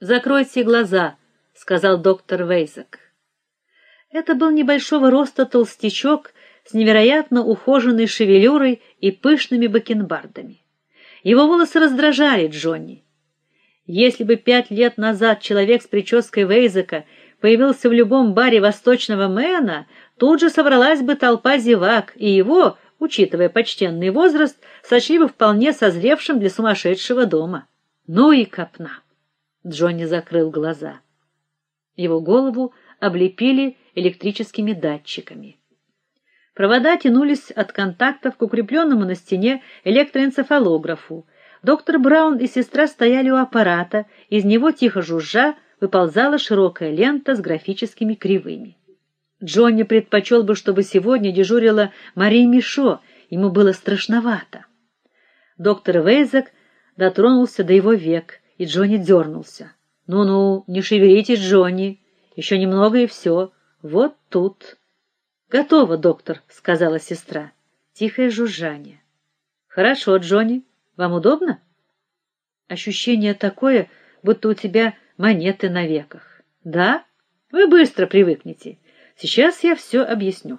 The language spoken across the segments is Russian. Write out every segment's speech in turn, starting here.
Закройте глаза, сказал доктор Вейзек. Это был небольшого роста толстячок с невероятно ухоженной шевелюрой и пышными бакенбардами. Его волосы раздражали Джонни. Если бы пять лет назад человек с прической Вейзека появился в любом баре Восточного Мэна, тут же собралась бы толпа зевак, и его, учитывая почтенный возраст, сочли бы вполне созревшим для сумасшедшего дома. Ну и копна. Джонни закрыл глаза. Его голову облепили электрическими датчиками. Провода тянулись от контактов к укрепленному на стене электроэнцефалографу. Доктор Браун и сестра стояли у аппарата, из него тихо жужжа выползала широкая лента с графическими кривыми. Джонни предпочел бы, чтобы сегодня дежурила Мария Мишо, ему было страшновато. Доктор Вейзек дотронулся до его век, и Джонни дернулся. Ну-ну, не шевелитесь, Джонни. Еще немного и все. Вот тут. Готово, доктор, сказала сестра. Тихое жужжание. Хорошо, Джонни. Вам удобно? Ощущение такое, будто у тебя монеты на веках. Да? Вы быстро привыкнете. Сейчас я все объясню.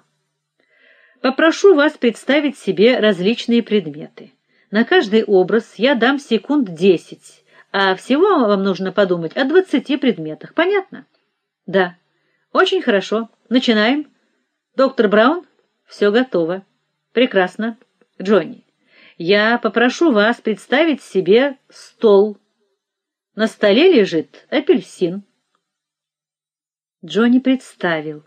Попрошу вас представить себе различные предметы. На каждый образ я дам секунд десять, а всего вам нужно подумать о двадцати предметах. Понятно? Да. Очень хорошо. Начинаем. Доктор Браун, все готово. Прекрасно. Джонни, я попрошу вас представить себе стол. На столе лежит апельсин. Джонни представил.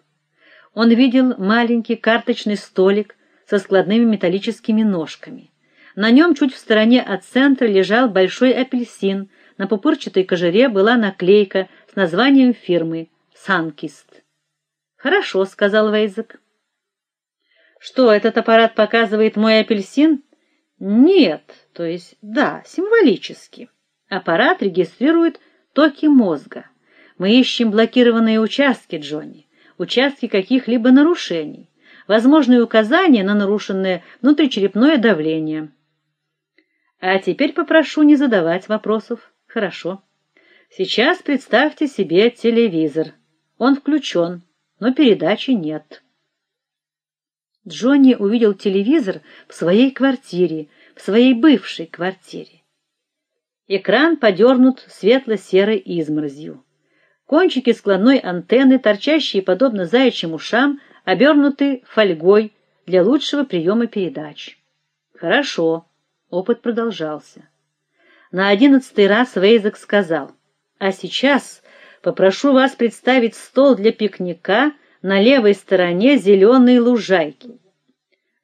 Он видел маленький карточный столик со складными металлическими ножками. На нем чуть в стороне от центра лежал большой апельсин. На пупырчатой кожуре была наклейка с названием фирмы Санкист. Хорошо, сказал Вейзек. Что, этот аппарат показывает мой апельсин? Нет, то есть да, символически. Аппарат регистрирует токи мозга. Мы ищем блокированные участки, Джонни, участки каких-либо нарушений, возможные указания на нарушенное внутричерепное давление. А теперь попрошу не задавать вопросов. Хорошо. Сейчас представьте себе телевизор. Он включен, но передачи нет. Джонни увидел телевизор в своей квартире, в своей бывшей квартире. Экран подернут светло-серой изморозью. Кончики складной антенны, торчащие подобно заячьим ушам, обернуты фольгой для лучшего приема передач. Хорошо. Опыт продолжался. На одиннадцатый раз Вейзек сказал: "А сейчас попрошу вас представить стол для пикника на левой стороне зеленой лужайки".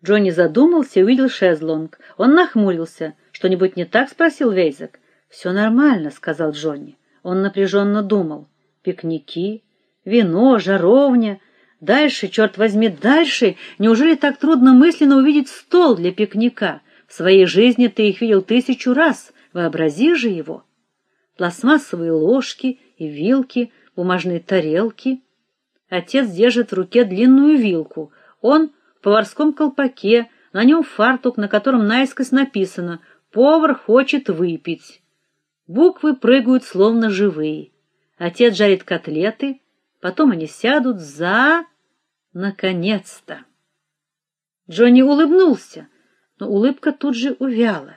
Джонни задумался и увидел шезлонг. Он нахмурился. "Что-нибудь не так?" спросил Вейзек. «Все нормально", сказал Джонни. Он напряженно думал: пикники, вино, жаровня, дальше, черт возьми, дальше. Неужели так трудно мысленно увидеть стол для пикника? В своей жизни ты их видел тысячу раз. Вообрази же его. Пластмассовые ложки и вилки, бумажные тарелки. Отец держит в руке длинную вилку. Он в поварском колпаке, на нем фартук, на котором наискось написано: "Повар хочет выпить". Буквы прыгают словно живые. Отец жарит котлеты, потом они сядут за наконец-то. Джонни улыбнулся, но улыбка тут же увяла.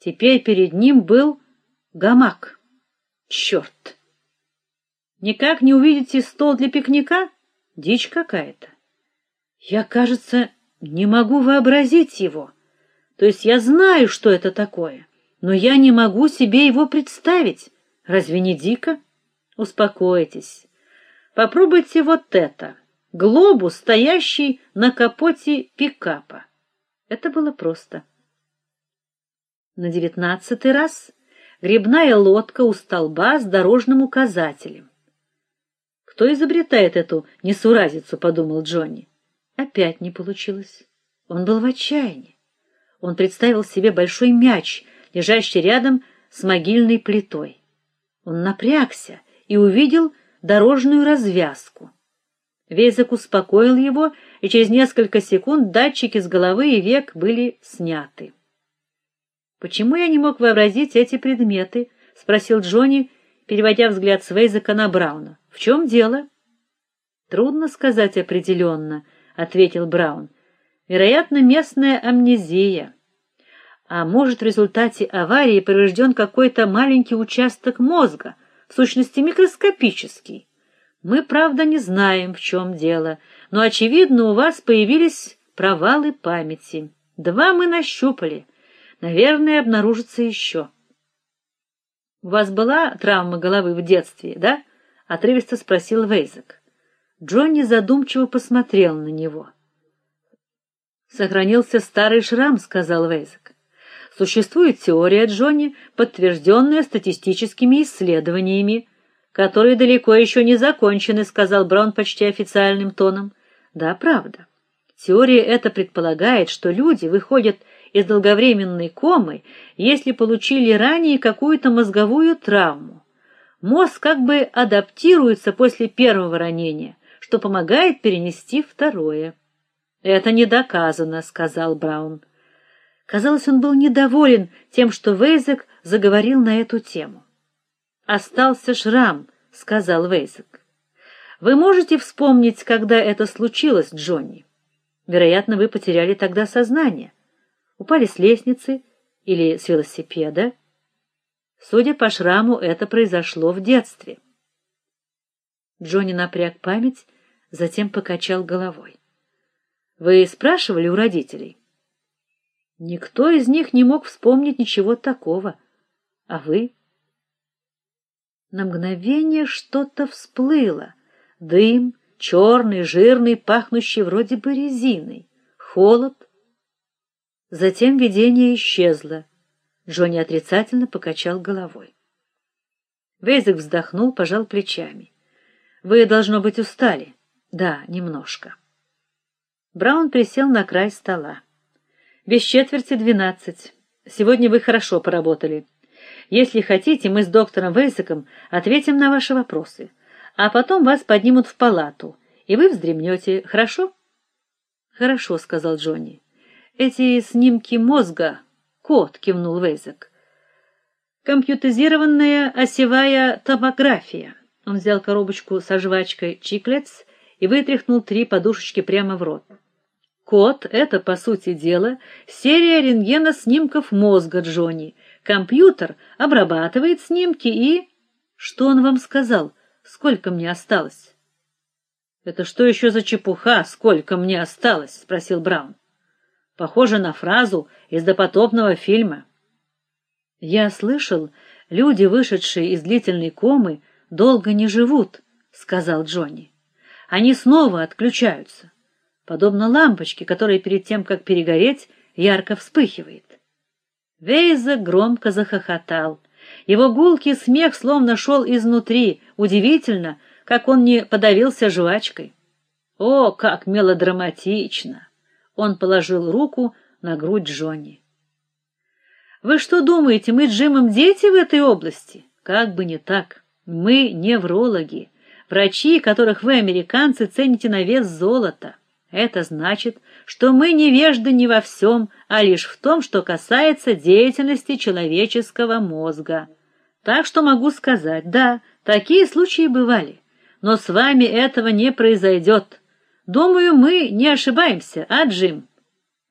Теперь перед ним был гамак. Черт! Никак не увидите стол для пикника? Дичь какая-то. Я, кажется, не могу вообразить его. То есть я знаю, что это такое, но я не могу себе его представить. Разве не дико? Успокойтесь. Попробуйте вот это. Глобус, стоящий на капоте пикапа. Это было просто. На девятнадцатый раз грибная лодка у столба с дорожным указателем. Кто изобретает эту несуразицу, подумал Джонни. Опять не получилось. Он был в отчаянии. Он представил себе большой мяч, лежащий рядом с могильной плитой. Он напрягся и увидел дорожную развязку. Везик успокоил его, и через несколько секунд датчики с головы и век были сняты. Почему я не мог вообразить эти предметы? спросил Джонни, переводя взгляд с Вейзека на Брауна. В чем дело? Трудно сказать определенно, ответил Браун. Вероятно, местная амнезия. А может, в результате аварии поврежден какой-то маленький участок мозга, в сущности микроскопический. Мы, правда, не знаем, в чем дело, но очевидно, у вас появились провалы памяти. Два мы нащупали. Наверное, обнаружится еще. У вас была травма головы в детстве, да? отрывисто спросил Вейзек. Джонни задумчиво посмотрел на него. Сохранился старый шрам, сказал Вейзек. Существует теория Джонни, подтвержденная статистическими исследованиями, которые далеко еще не закончены, сказал Браун почти официальным тоном. Да, правда. Теория эта предполагает, что люди выходят из долговременной комы, если получили ранее какую-то мозговую травму. Мозг как бы адаптируется после первого ранения, что помогает перенести второе. Это не доказано, сказал Браун. Казалось, он был недоволен тем, что Вейзек заговорил на эту тему. Остался шрам, сказал Вейзек. Вы можете вспомнить, когда это случилось, Джонни? Вероятно, вы потеряли тогда сознание упали с лестницы или с велосипеда. Судя по шраму, это произошло в детстве. Джонни напряг память, затем покачал головой. Вы спрашивали у родителей? Никто из них не мог вспомнить ничего такого. А вы? На мгновение что-то всплыло. Дым, черный, жирный, пахнущий вроде бы резиной. Холод, Затем видение исчезло. Джонни отрицательно покачал головой. Вейзек вздохнул, пожал плечами. Вы должно быть устали. Да, немножко. Браун присел на край стола. Без четверти двенадцать. Сегодня вы хорошо поработали. Если хотите, мы с доктором Вейзеком ответим на ваши вопросы, а потом вас поднимут в палату, и вы вздремнете, хорошо? Хорошо, сказал Джонни. Эти снимки мозга, код, кивнул Вейзек. Компьютеризированная осевая томография. Он взял коробочку со жвачкой Чиклетс и вытряхнул три подушечки прямо в рот. Код это по сути дела серия рентгена снимков мозга Джонни. Компьютер обрабатывает снимки и Что он вам сказал? Сколько мне осталось? Это что еще за чепуха? Сколько мне осталось? спросил Браун. Похоже на фразу из допотопного фильма. Я слышал, люди, вышедшие из длительной комы, долго не живут, сказал Джонни. Они снова отключаются, подобно лампочке, которая перед тем, как перегореть, ярко вспыхивает. Вейза громко захохотал. Его гулкий смех словно шел изнутри, удивительно, как он не подавился жвачкой. О, как мелодраматично! Он положил руку на грудь Джонни. Вы что думаете, мы Джимом дети в этой области? Как бы не так. Мы неврологи, врачи, которых вы, американцы, цените на вес золота. Это значит, что мы невежды не во всем, а лишь в том, что касается деятельности человеческого мозга. Так что могу сказать: да, такие случаи бывали, но с вами этого не произойдет. Думаю, мы не ошибаемся, а, Джим?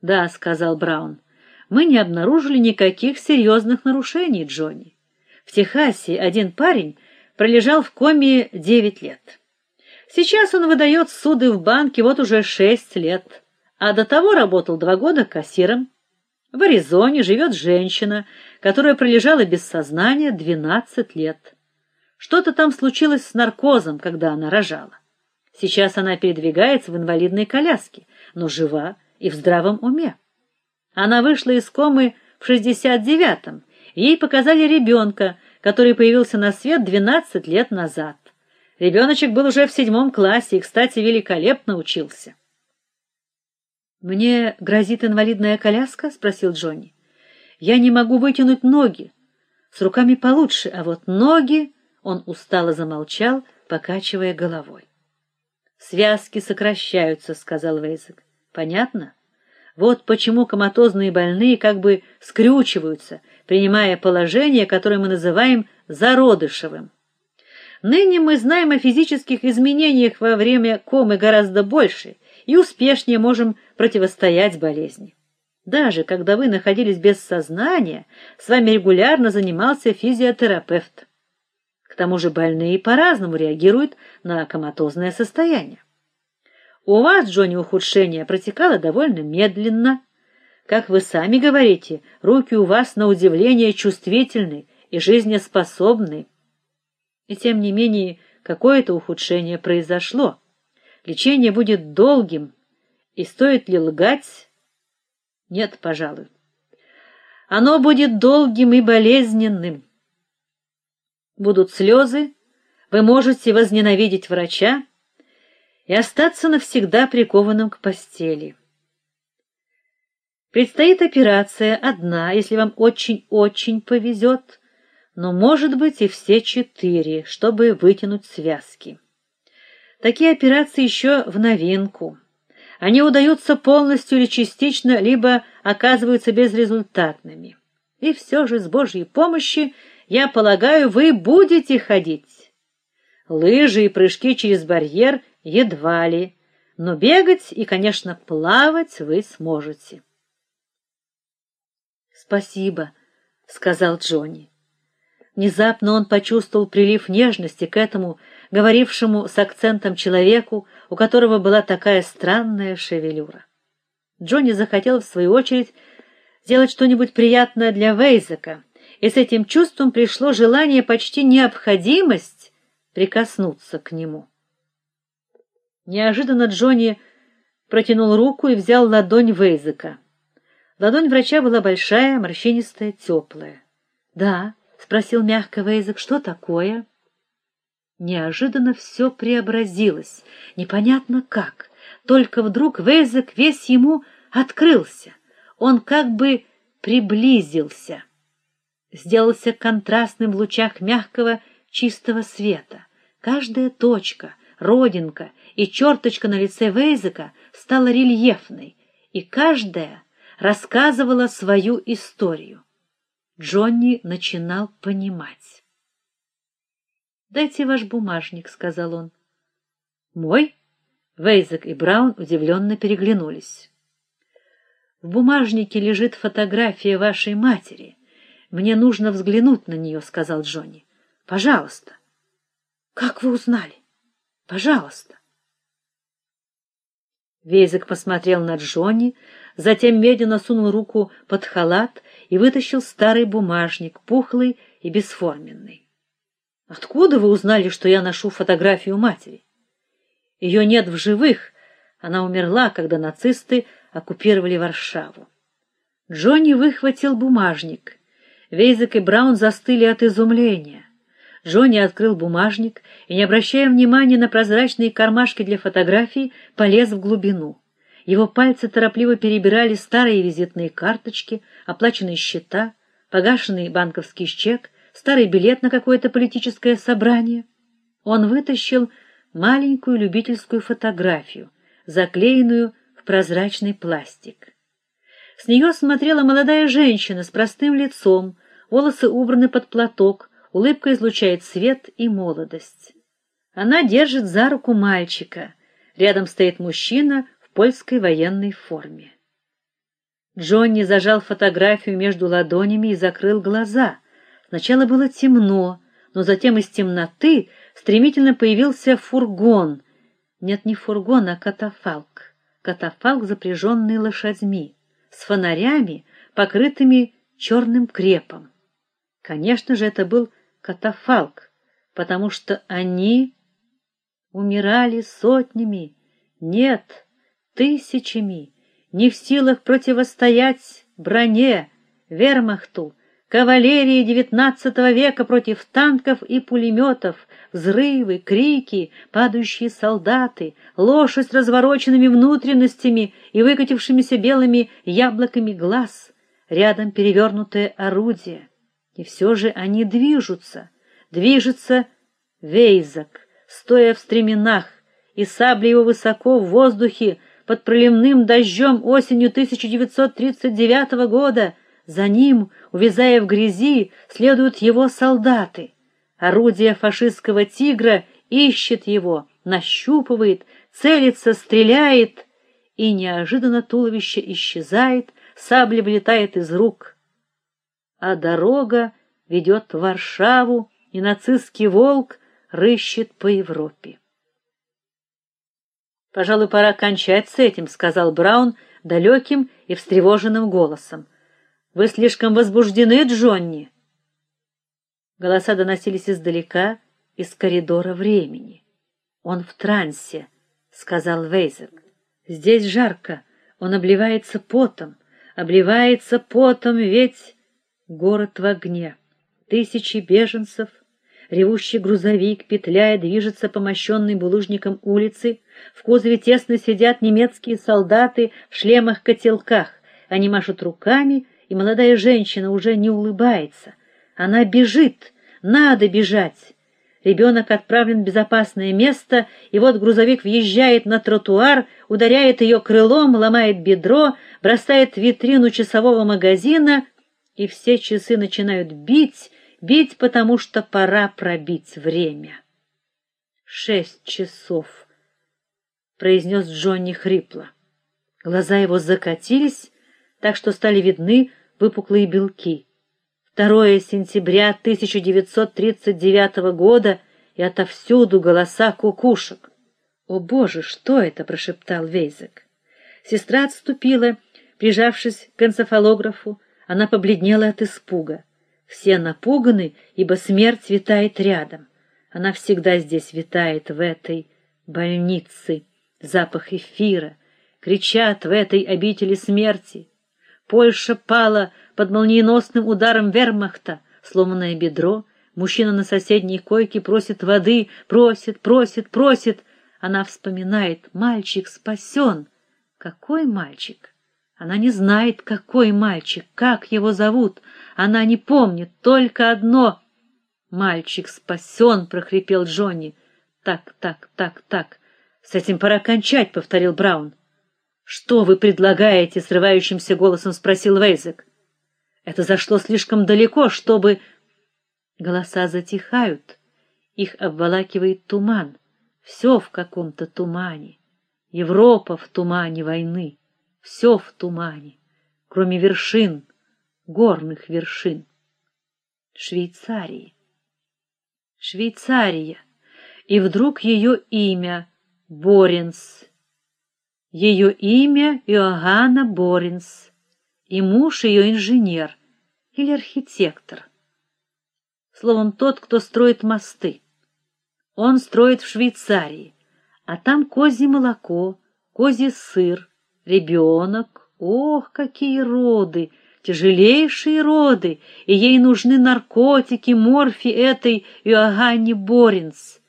Да, сказал Браун. Мы не обнаружили никаких серьезных нарушений, Джонни. В Техасе один парень пролежал в коме девять лет. Сейчас он выдает суды в банке вот уже шесть лет, а до того работал два года кассиром. В Аризоне живет женщина, которая пролежала без сознания двенадцать лет. Что-то там случилось с наркозом, когда она рожала. Сейчас она передвигается в инвалидной коляске, но жива и в здравом уме. Она вышла из комы в 69-м. Ей показали ребенка, который появился на свет 12 лет назад. Ребеночек был уже в седьмом классе и, кстати, великолепно учился. Мне грозит инвалидная коляска, спросил Джонни. Я не могу вытянуть ноги. С руками получше, а вот ноги, он устало замолчал, покачивая головой. Связки сокращаются, сказал Вейзек. Понятно? Вот почему коматозные больные как бы скрючиваются, принимая положение, которое мы называем зародышевым. Ныне мы знаем о физических изменениях во время комы гораздо больше и успешнее можем противостоять болезни. Даже когда вы находились без сознания, с вами регулярно занимался физиотерапевт. Тому же больные по-разному реагируют на коматозное состояние. У вас, Джонни, ухудшение протекало довольно медленно. Как вы сами говорите, руки у вас на удивление чувствительны и жизнеспособны. И тем не менее, какое-то ухудшение произошло. Лечение будет долгим, и стоит ли лгать? Нет, пожалуй. Оно будет долгим и болезненным. Будут слезы, вы можете возненавидеть врача, и остаться навсегда прикованным к постели. Предстоит операция одна, если вам очень-очень повезет, но может быть и все четыре, чтобы вытянуть связки. Такие операции еще в новинку. Они удаются полностью или частично, либо оказываются безрезультатными. И все же с Божьей помощью, я полагаю, вы будете ходить. Лыжи и прыжки через барьер едва ли, но бегать и, конечно, плавать вы сможете. Спасибо, сказал Джонни. Внезапно он почувствовал прилив нежности к этому говорившему с акцентом человеку, у которого была такая странная шевелюра. Джонни захотел в свою очередь сделать что-нибудь приятное для Вейзека, и с этим чувством пришло желание, почти необходимость прикоснуться к нему. Неожиданно Джонни протянул руку и взял ладонь Вейзека. Ладонь врача была большая, морщинистая, теплая. "Да?" спросил мягко Вейзек. "Что такое?" Неожиданно все преобразилось, непонятно как. Только вдруг Вейзек весь ему открылся. Он как бы приблизился, сделался контрастным в лучах мягкого, чистого света. Каждая точка, родинка и черточка на лице Вейзека стала рельефной, и каждая рассказывала свою историю. Джонни начинал понимать. "Дайте ваш бумажник", сказал он. "Мой?" Вейзек и Браун удивленно переглянулись. В бумажнике лежит фотография вашей матери. Мне нужно взглянуть на нее», — сказал Джонни. Пожалуйста. Как вы узнали? Пожалуйста. Вейзек посмотрел на Джонни, затем медленно сунул руку под халат и вытащил старый бумажник, пухлый и бесформенный. Откуда вы узнали, что я ношу фотографию матери? Ее нет в живых. Она умерла, когда нацисты оккупировали Варшаву. Джонни выхватил бумажник. Вейзек и Браун застыли от изумления. Джонни открыл бумажник и, не обращая внимания на прозрачные кармашки для фотографий, полез в глубину. Его пальцы торопливо перебирали старые визитные карточки, оплаченные счета, погашенный банковский чек, старый билет на какое-то политическое собрание. Он вытащил маленькую любительскую фотографию, заклеенную в прозрачный пластик. С нее смотрела молодая женщина с простым лицом, волосы убраны под платок, улыбка излучает свет и молодость. Она держит за руку мальчика. Рядом стоит мужчина в польской военной форме. Джонни зажал фотографию между ладонями и закрыл глаза. Сначала было темно, но затем из темноты стремительно появился фургон. Нет, не фургон, а катафалк. Катафалк, запряженный лошадьми, с фонарями, покрытыми черным крепом. Конечно же, это был катафалк, потому что они умирали сотнями, нет, тысячами, не в силах противостоять броне, вермахту, кавалерии XIX века против танков и пулеметов, взрывы, крики, падающие солдаты, лошадь с развороченными внутренностями и выкатившимися белыми яблоками глаз, рядом перевернутое орудие. И все же они движутся, движется Вейзак, стоя в стременах, и сабля его высоко в воздухе под проливным дождем осенью 1939 года. За ним, увязая в грязи, следуют его солдаты. Орудие фашистского тигра ищет его, нащупывает, целится, стреляет, и неожиданно туловище исчезает, сабля вылетает из рук. А дорога ведет в Варшаву, и нацистский волк рыщет по Европе. Пожалуй, пора кончать с этим, сказал Браун далеким и встревоженным голосом. Вы слишком возбуждены, Джонни. Голоса доносились издалека, из коридора времени. Он в трансе, сказал Вейзер. Здесь жарко, он обливается потом, обливается потом, ведь город в огне. Тысячи беженцев, ревущий грузовик, петляя, движется по мощенной булыжникам улицы, в кузове тесно сидят немецкие солдаты в шлемах-котелках. Они машут руками, и молодая женщина уже не улыбается. Она бежит, надо бежать. Ребенок отправлен в безопасное место, и вот грузовик въезжает на тротуар, ударяет ее крылом, ломает бедро, бросает витрину часового магазина, и все часы начинают бить, бить, потому что пора пробить время. Шесть часов, произнес Джонни хрипло. Глаза его закатились, так что стали видны выпуклые белки. 2 сентября 1939 года, и отовсюду голоса кукушек. "О, боже, что это?" прошептал Вейзек. Сестра отступила, прижавшись к энцефалографу, она побледнела от испуга. Все напуганы, ибо смерть витает рядом. Она всегда здесь витает в этой больнице. Запах эфира кричат в этой обители смерти. Польша пала под молниеносным ударом вермахта, сломанное бедро, мужчина на соседней койке просит воды, просит, просит, просит. Она вспоминает: мальчик спасен. Какой мальчик? Она не знает, какой мальчик, как его зовут. Она не помнит только одно: мальчик спасен, прохрипел Джонни. Так, так, так, так. С этим пора кончать, повторил Браун. Что вы предлагаете, срывающимся голосом спросил Вейзек. Это зашло слишком далеко, чтобы голоса затихают, их обволакивает туман. Все в каком-то тумане. Европа в тумане войны, все в тумане, кроме вершин, горных вершин. Швейцарии. Швейцария. И вдруг ее имя Боренс ее имя Иоганна Боринс, и муж ее инженер или архитектор. Словом, тот, кто строит мосты. Он строит в Швейцарии, а там козье молоко, козий сыр, ребенок. Ох, какие роды, тяжелейшие роды, и ей нужны наркотики, морфий этой Иоганне Боринс.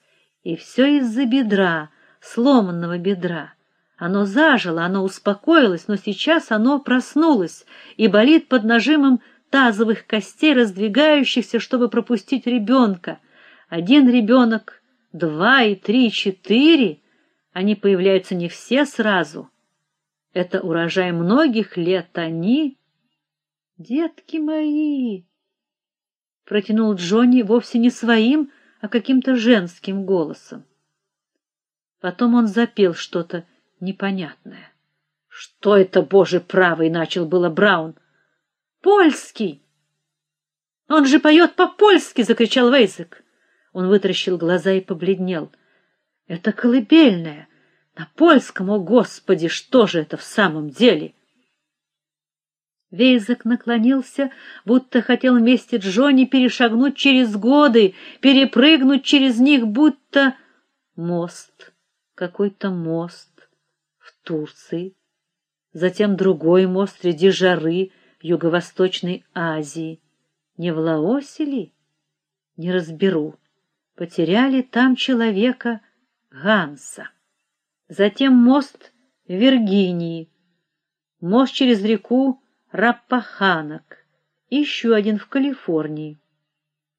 И все из-за бедра, сломанного бедра. Оно зажило, оно успокоилось, но сейчас оно проснулось и болит под нажимом тазовых костей, раздвигающихся, чтобы пропустить ребенка. Один ребенок, два и три, четыре, они появляются не все сразу. Это урожай многих лет, они детки мои, протянул Джонни вовсе не своим, а каким-то женским голосом. Потом он запел что-то непонятное. Что это, боже правый, начал было Браун. Польский. Он же поет по-польски, закричал Вейзек. Он вытаращил глаза и побледнел. Это колыбельная на польском, о господи, что же это в самом деле? Вейзек наклонился, будто хотел вместе Джонни перешагнуть через годы, перепрыгнуть через них, будто мост, какой-то мост. Турции, затем другой мост среди жары юго-восточной Азии. Не в Лаосе ли? Не разберу. Потеряли там человека Ганса. Затем мост в Виргинии, мост через реку Раппаханок, еще один в Калифорнии.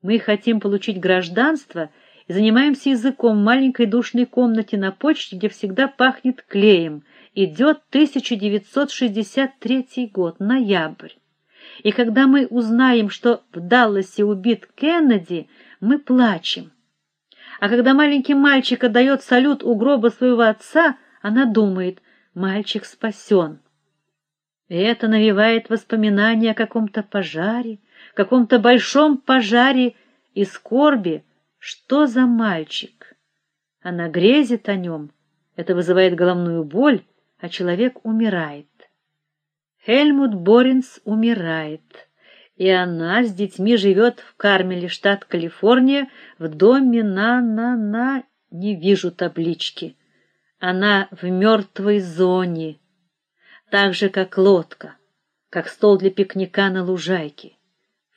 Мы хотим получить гражданство занимаемся языком в маленькой душной комнате на почте, где всегда пахнет клеем, идет 1963 год, ноябрь. И когда мы узнаем, что в Далласе убит Кеннеди, мы плачем. А когда маленький мальчик отдает салют у гроба своего отца, она думает: мальчик спасен. И это навевает воспоминания о каком-то пожаре, каком-то большом пожаре и скорби. Что за мальчик? Она грезит о нем. Это вызывает головную боль, а человек умирает. Хельмут Боринс умирает и она с детьми живет в Кармеле, штат Калифорния, в доме на-на-на, не вижу таблички. Она в мертвой зоне, так же как лодка, как стол для пикника на лужайке.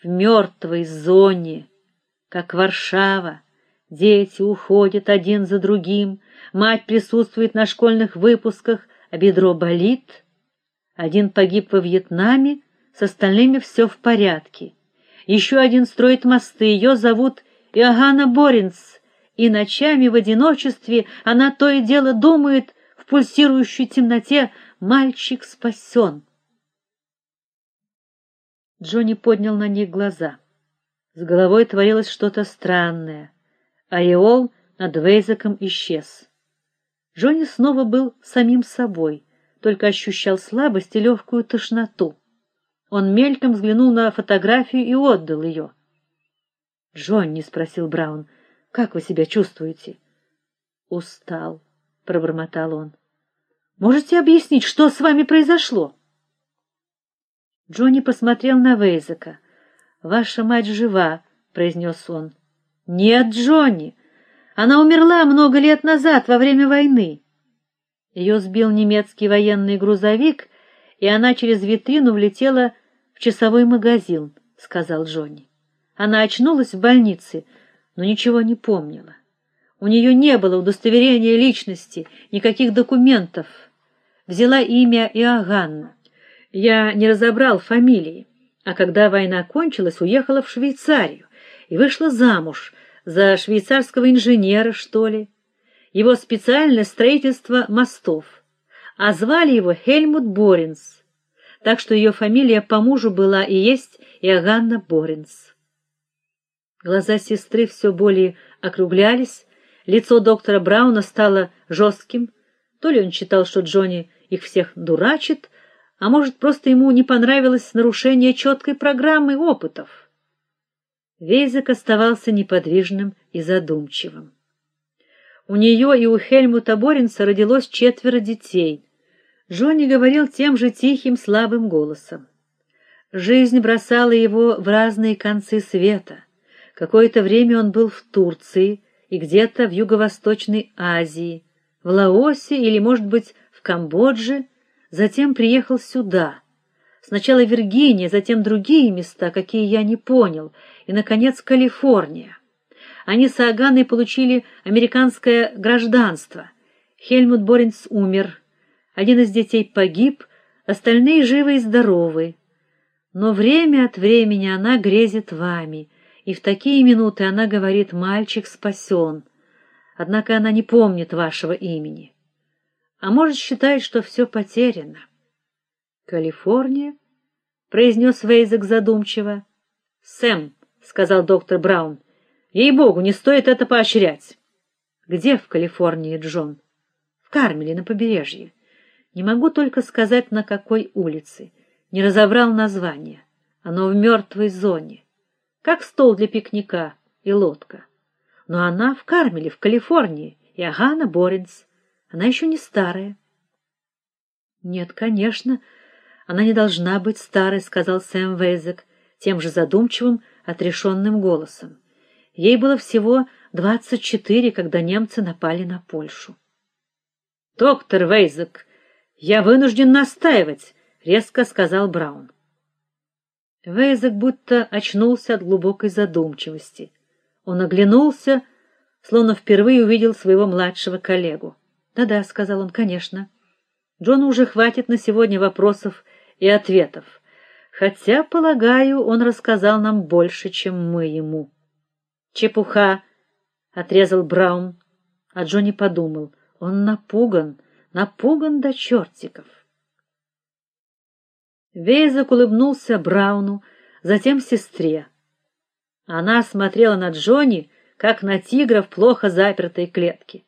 В мертвой зоне, как Варшава. Дети уходят один за другим, мать присутствует на школьных выпусках, а бедро болит. Один погиб во Вьетнаме, с остальными все в порядке. Еще один строит мосты, ее зовут Иоганна Боринс, и ночами в одиночестве она то и дело думает в пульсирующей темноте «Мальчик спасен». Джонни поднял на них глаза. С головой творилось что-то странное. Ореол над Вейзаком исчез. Джонни снова был самим собой, только ощущал слабость и легкую тошноту. Он мельком взглянул на фотографию и отдал ее. "Джонни", спросил Браун. "Как вы себя чувствуете?" "Устал", пробормотал он. "Можете объяснить, что с вами произошло?" Джонни посмотрел на Вейзека. "Ваша мать жива", произнес он. "Нет, Джонни. Она умерла много лет назад во время войны. Ее сбил немецкий военный грузовик, и она через витрину влетела в часовой магазин, сказал Джонни. Она очнулась в больнице, но ничего не помнила. У нее не было удостоверения личности, никаких документов. Взяла имя Иоганна. Я не разобрал фамилии, а когда война кончилась, уехала в Швейцарию и вышла замуж за швейцарского инженера, что ли. Его специальное строительство мостов, а звали его Хельмут Боринс так что ее фамилия по мужу была и есть Иоганна Боринс. Глаза сестры все более округлялись, лицо доктора Брауна стало жестким. То ли он считал, что Джонни их всех дурачит, а может, просто ему не понравилось нарушение четкой программы опытов. Вейзек оставался неподвижным и задумчивым. У нее и у Хельмута Боринса родилось четверо детей. Джонни говорил тем же тихим, слабым голосом. Жизнь бросала его в разные концы света. Какое-то время он был в Турции и где-то в Юго-Восточной Азии, в Лаосе или, может быть, в Камбодже, затем приехал сюда. Сначала Виргиния, затем другие места, какие я не понял, и наконец Калифорния. Они с Аганой получили американское гражданство. Хельмут Боринс умер один из детей погиб, остальные живы и здоровы. Но время от времени она грезит вами, и в такие минуты она говорит: "Мальчик спасен». Однако она не помнит вашего имени. А может, считает, что все потеряно. Калифорния, произнес Вейзек задумчиво. Сэм, сказал доктор Браун. Ей-богу, не стоит это поощрять. Где в Калифорнии, Джон? В Кармеле на побережье. Не могу только сказать, на какой улице. Не разобрал название. Оно в мертвой зоне. Как стол для пикника и лодка. Но она в Кармеле, в Калифорнии, и Агана Боринс. Она еще не старая. Нет, конечно, она не должна быть старой, сказал Сэм Вейзек тем же задумчивым, отрешенным голосом. Ей было всего двадцать четыре, когда немцы напали на Польшу. Доктор Вейзек, я вынужден настаивать, резко сказал Браун. Вейзек будто очнулся от глубокой задумчивости. Он оглянулся, словно впервые увидел своего младшего коллегу. "Да-да", сказал он, "конечно. Джону уже хватит на сегодня вопросов и ответов. Хотя, полагаю, он рассказал нам больше, чем мы ему". "Чепуха", отрезал Браун, а Джонни подумал: он напуган напуган до чертиков. Вейзек улыбнулся Брауну, затем сестре. Она смотрела на Джонни, как на тигра в плохо запертой клетке.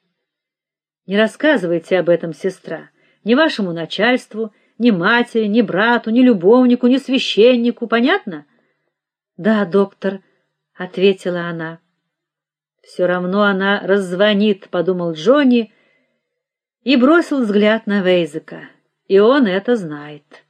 Не рассказывайте об этом, сестра, ни вашему начальству, ни матери, ни брату, ни любовнику, ни священнику, понятно? Да, доктор, ответила она. Все равно она раззвонит, подумал Джонни и бросил взгляд на Вейзека. И он это знает.